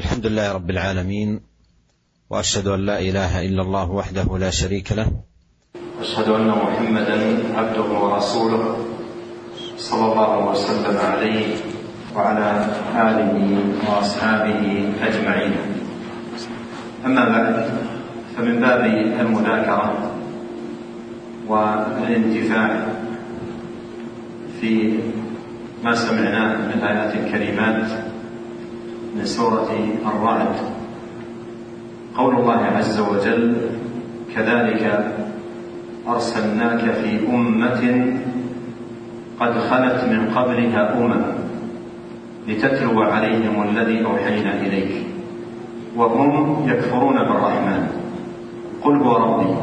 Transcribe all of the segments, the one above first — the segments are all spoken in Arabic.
الحمد لله رب العالمين وأشهد أن لا إله إلا الله وحده لا شريك له. أشهد أن محمدا عبده ورسوله صلى الله وسلم عليه وعلى آله وأصحابه أجمعين. أما بعد فمن باب المذاكرة والانتفاع في ما سمعناه من الآيات الكريمات من سورة الرعد. قول الله عز وجل كذلك أرسلناك في أمة قد خلت من قبلها أمم لتتلو عليهم الذي أوحينا إليك وهم يكفرون بالرحمن. قل هو ربي.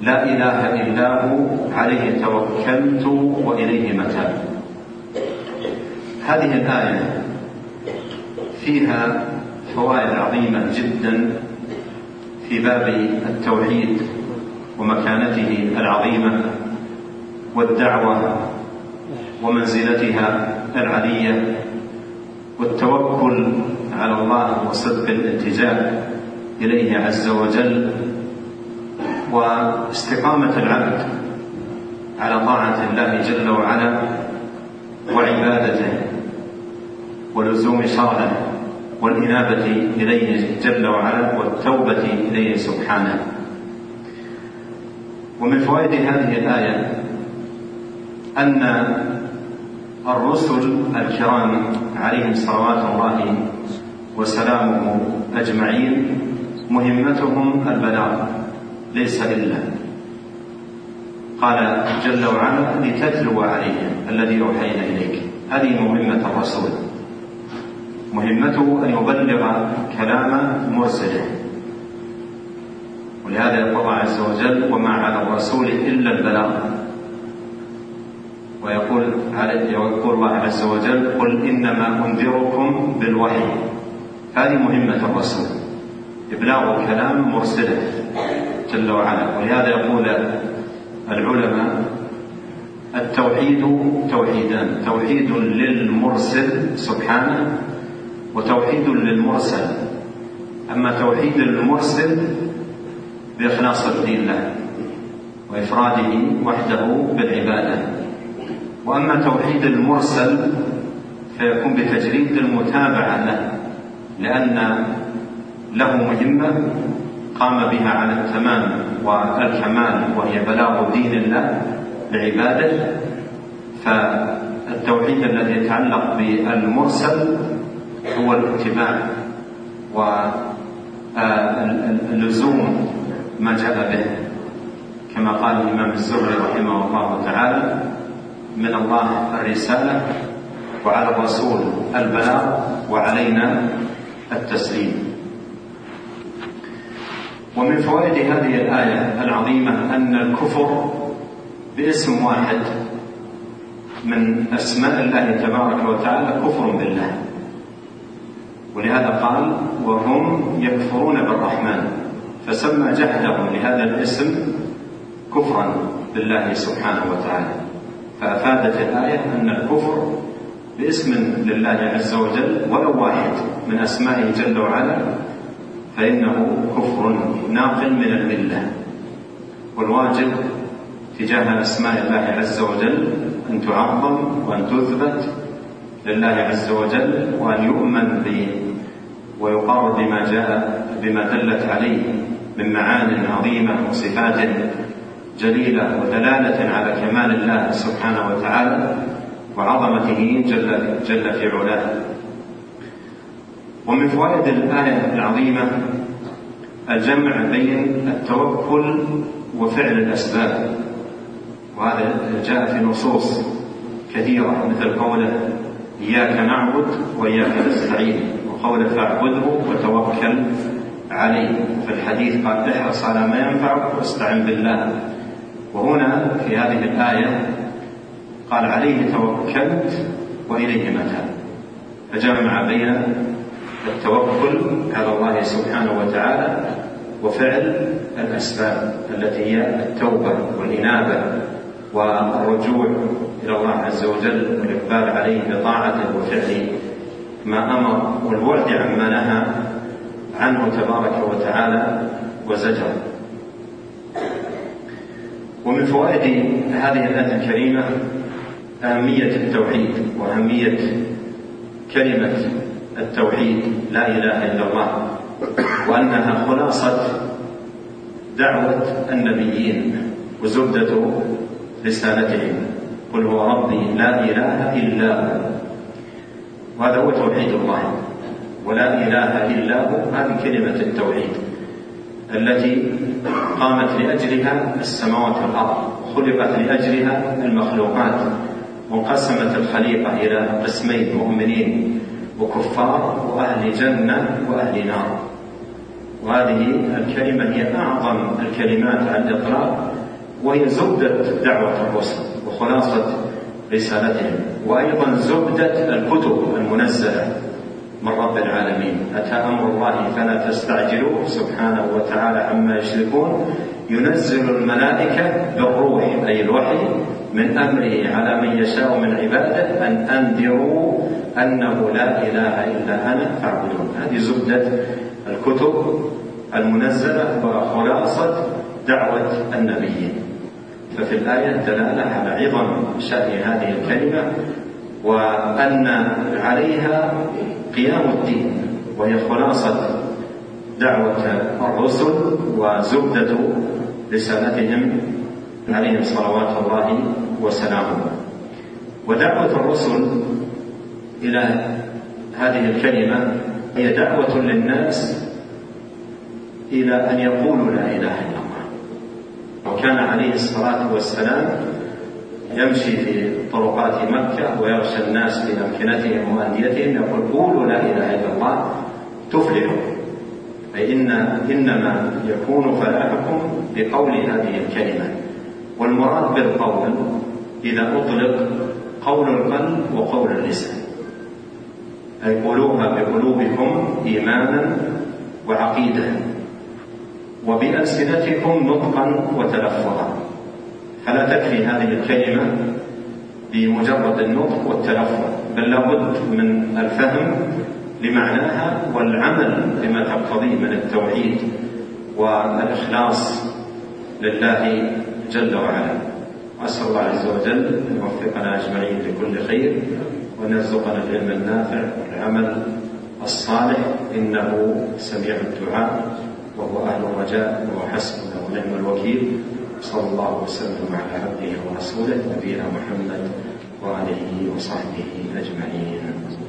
لا إله إلا هو عليه توكلت وإليه متاب. هذه الآية فيها فوائد عظيمة جدا في باب التوحيد ومكانته العظيمة والدعوة ومنزلتها العلية والتوكل على الله وصدق الالتجاء إليه عز وجل واستقامة العبد على طاعة الله جل وعلا وعبادته ولزوم شرعه والإنابة إليه جل وعلا والتوبة إليه سبحانه. ومن فوائد هذه الآية أن الرسل الكرام عليهم صلوات الله وسلامه أجمعين مهمتهم البلاغ ليس إلا. قال جل وعلا لتتلو عليهم الذي أوحينا إليك. هذه مهمة الرسول. مهمته أن يبلغ كلام مرسله. ولهذا يقول الله عز وجل وما على الرسول إلا البلاغ. ويقول يقول الله عز وجل قل إنما أنذركم بالوحي. هذه مهمة الرسول إبلاغ كلام مرسله جل وعلا. ولهذا يقول العلماء التوحيد توحيدان توحيد للمرسل سبحانه وتوحيد للمرسل. أما توحيد المرسل بإخلاص الدين له وإفراده وحده بالعبادة. وأما توحيد المرسل فيكون بتجريد المتابعة له لأن له مهمة قام بها على التمام والكمال وهي بلاغ دين الله لعباده فالتوحيد الذي يتعلق بالمرسل هو الاتباع واللزوم ما جاء به. كما قال الإمام الزهري رحمه الله تعالى من الله الرسالة وعلى الرسول البلاغ وعلينا التسليم. ومن فوائد هذه الآية العظيمة أن الكفر باسم واحد من أسماء الله تبارك وتعالى كفر بالله. ولهذا قال وهم يكفرون بالرحمن. فسمى جهلهم لهذا الاسم كفرا بالله سبحانه وتعالى. فأفادت الآية أن الكفر باسم لله عز وجل ولو واحد من أسمائه جل وعلا فإنه كفر ناقل من الملة. والواجب تجاه أسماء الله عز وجل أن تعظم وأن تثبت لله عز وجل وأن يؤمن به ويقر بما جاء بما دلت عليه من معان عظيمة وصفات جليلة ودلالة على كمال الله سبحانه وتعالى وعظمته جل, جل في علاه. ومن فوائد الآية العظيمة الجمع بين التوكل وفعل الأسباب وهذا جاء في نصوص كثيرة مثل قوله إياك نعبد وإياك نستعين. وقوله فاعبده وتوكل عليه. في الحديث قال احرص على ما ينفعك واستعن بالله. وهنا في هذه الآية قال عليه توكلت وإليه متاب فجمع بين التوكل على الله سبحانه وتعالى وفعل الأسباب التي هي التوبة والإنابة والرجوع إلى الله عز وجل والإقبال عليه بطاعته وفعل ما أمر والبعد عما نهى عنه تبارك وتعالى وزجر. ومن فوائد هذه الآية الكريمة أهمية التوحيد وأهمية كلمة التوحيد لا إله إلا الله وأنها خلاصة دعوة النبيين وزبدة رسالتهم. قل هو ربي لا إله إلا هو. وهذا هو توحيد الله. ولا إله إلا هو. هذه كلمة التوحيد التي قامت لأجلها السماوات والأرض خلقت لأجلها المخلوقات وانقسمت الخليقة إلى قسمين مؤمنين وكفار وأهل جنة وأهل نار. وهذه الكلمة هي أعظم الكلمات على الإطلاق وهي زبدة دعوة الرسل. وخلاصة رسالتهم. وأيضا زبدة الكتب المنزلة. من رب العالمين. أتى أمر الله فلا تستعجلوه. سبحانه وتعالى عما يشركون. ينزل الملائكة بالروح أي الوحي من أمره على من يشاء من عباده أن أنذروا أنه لا إله إلا أنا فاعبدون. هذه زبدة الكتب المنزلة. وخلاصة دعوة النبيين. ففي الآية دلالة على عظم شأن هذه الكلمة وأن عليها قيام الدين وهي خلاصة دعوة الرسل وزبدة رسالتهم عليهم صلوات الله وسلامه. ودعوة الرسل إلى هذه الكلمة هي دعوة للناس إلى أن يقولوا لا إله إلا وكان عليه الصلاة والسلام يمشي في طرقات مكة ويغشى الناس في أمكنتهم وأنديتهم يقول قولوا لا إله إلا الله تفلحوا. أي إن إنما يكون فلاحكم بقول هذه الكلمة. والمراد بالقول إذا أطلق قول القلب وقول اللسان. أي قولوها بقلوبكم إيمانا وعقيدة. وبألسنتكم نطقا وتلفظا. فلا تكفي هذه الكلمة بمجرد النطق والتلفظ؟ بل لابد من الفهم لمعناها والعمل بما تقتضيه من التوحيد والإخلاص لله جل وعلا. وأسأل الله عز وجل أن يوفقنا أجمعين لكل خير وأن يرزقنا العلم النافع والعمل الصالح. إنه سميع الدعاء. وهو أهل الرجاء وهو حسبنا ونعم الوكيل. صلى الله وسلم على عبده ورسوله نبينا محمد وآله وصحبه أجمعين.